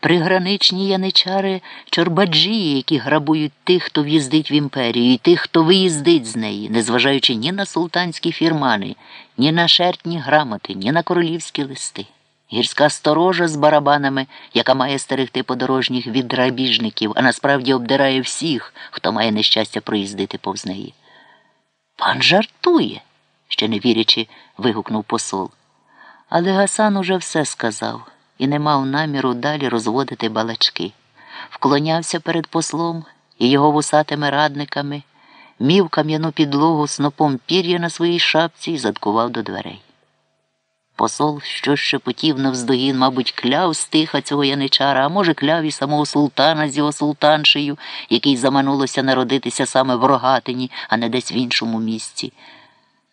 приграничні яничари чорбаджії, які грабують тих, хто в'їздить в імперію, і тих, хто виїздить з неї, незважаючи ні на султанські фірмани, ні на шертні грамоти, ні на королівські листи. Гірська сторожа з барабанами, яка має стерегти подорожніх від грабіжників, а насправді обдирає всіх, хто має нещастя проїздити повз неї. Пан жартує, ще не вірячи, вигукнув посол. Але Гасан уже все сказав і не мав наміру далі розводити балачки. Вклонявся перед послом і його вусатими радниками, мів кам'яну підлогу снопом пір'я на своїй шапці і заткував до дверей. Посол, що шепотів навздогін, мабуть, кляв стиха цього яничара, а може, кляв і самого султана з його султаншею, який заманулося народитися саме в рогатині, а не десь в іншому місці.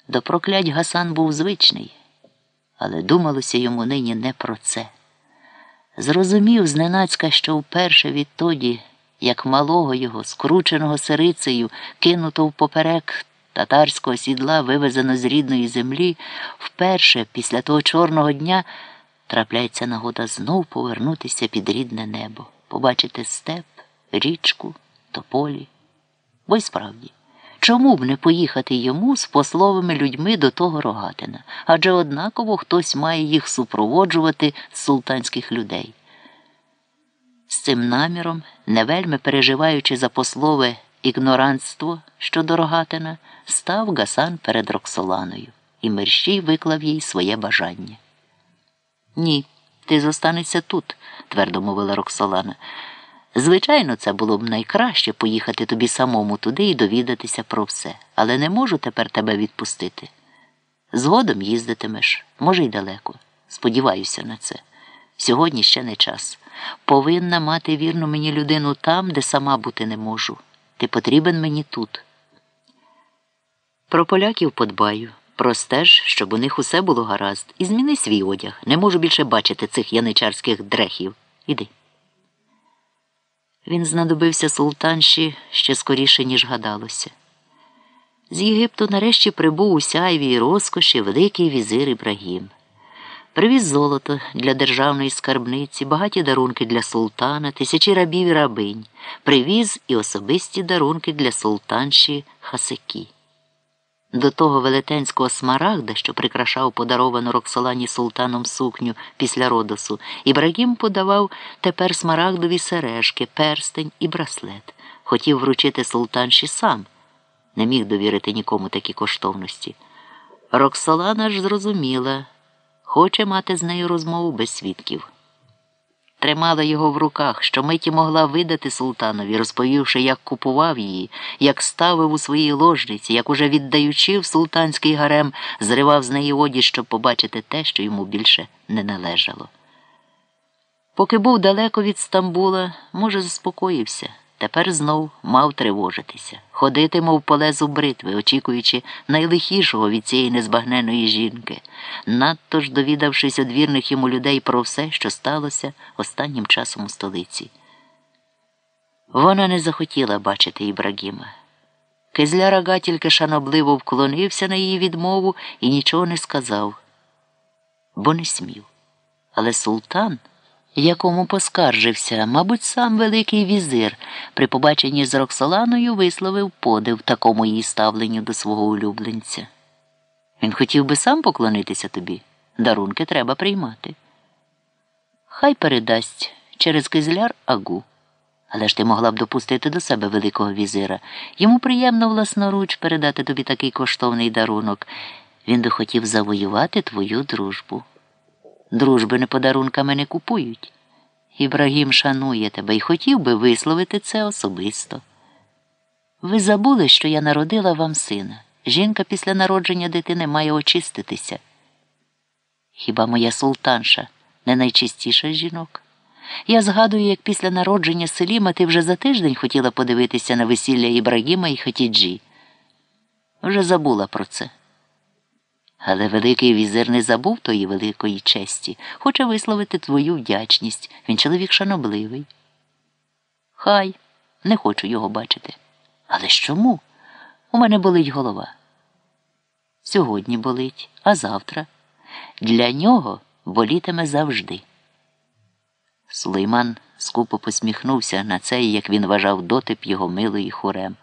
До проклять Гасан був звичний, але думалося йому нині не про це. Зрозумів зненацька, що вперше відтоді, як малого його, скрученого сирицею, кинуто впоперек татарського сідла, вивезено з рідної землі, вперше після того чорного дня трапляється нагода знов повернутися під рідне небо, побачити степ, річку, тополі. Бо й справді, чому б не поїхати йому з пословими людьми до того рогатина? Адже однаково хтось має їх супроводжувати з султанських людей. З цим наміром, не вельми переживаючи за послове ігноранство щодо рогатина, став Гасан перед Роксоланою, і мерщій виклав їй своє бажання. Ні, ти зостанешся тут, твердо мовила Роксолана. Звичайно, це було б найкраще поїхати тобі самому туди і довідатися про все, але не можу тепер тебе відпустити. Згодом їздитимеш, може, й далеко. Сподіваюся на це. Сьогодні ще не час. Повинна мати вірну мені людину там, де сама бути не можу. Ти потрібен мені тут. Про поляків подбаю. Простеж, щоб у них усе було гаразд, і зміни свій одяг. Не можу більше бачити цих яничарських дрехів. Іди. Він знадобився султанші ще скоріше, ніж гадалося. З Єгипту нарешті прибув у сяйві розкоші великий візир Ібрагім. Привіз золото для державної скарбниці, багаті дарунки для султана, тисячі рабів і рабинь, привіз і особисті дарунки для султанші Хасекі. До того велетенського смарагда, що прикрашав подаровану Роксолані султаном сукню після родосу, Ібрагім подавав тепер смарагдові сережки, перстень і браслет. Хотів вручити султанші сам, не міг довірити нікому такі коштовності. Роксолана ж зрозуміла, хоче мати з нею розмову без свідків. Тримала його в руках, що миті могла видати султанові, розповівши, як купував її, як ставив у своїй ложниці, як уже віддаючи в султанський гарем, зривав з неї одіж, щоб побачити те, що йому більше не належало. Поки був далеко від Стамбула, може, заспокоївся. Тепер знов мав тривожитися, ходити, мов по лезу бритви, очікуючи найлихішого від цієї незбагненої жінки, надто ж довідавшись од вірних йому людей про все, що сталося останнім часом у столиці. Вона не захотіла бачити Ібрагіма. Кизля рага тільки шанобливо вклонився на її відмову і нічого не сказав, бо не смів. Але султан якому поскаржився, мабуть, сам Великий візир, при побаченні з Роксоланою висловив подив такому її ставленню до свого улюбленця. Він хотів би сам поклонитися тобі. Дарунки треба приймати. Хай передасть через кизляр агу. Але ж ти могла б допустити до себе Великого візира. Йому приємно власноруч передати тобі такий коштовний дарунок. Він би хотів завоювати твою дружбу. Дружби не подарунками не купують. Ібрагім шанує тебе і хотів би висловити це особисто. Ви забули, що я народила вам сина. Жінка після народження дитини має очиститися. Хіба моя султанша не найчистіша з жінок? Я згадую, як після народження Селіма ти вже за тиждень хотіла подивитися на весілля Ібрагіма і Хатіджі. Вже забула про це. Але Великий візир не забув тої великої честі, хоче висловити твою вдячність. Він чоловік шанобливий. Хай, не хочу його бачити. Але ж чому? У мене болить голова. Сьогодні болить, а завтра. Для нього болітиме завжди. Сулейман скупо посміхнувся на цей, як він вважав, дотип його милої хурем.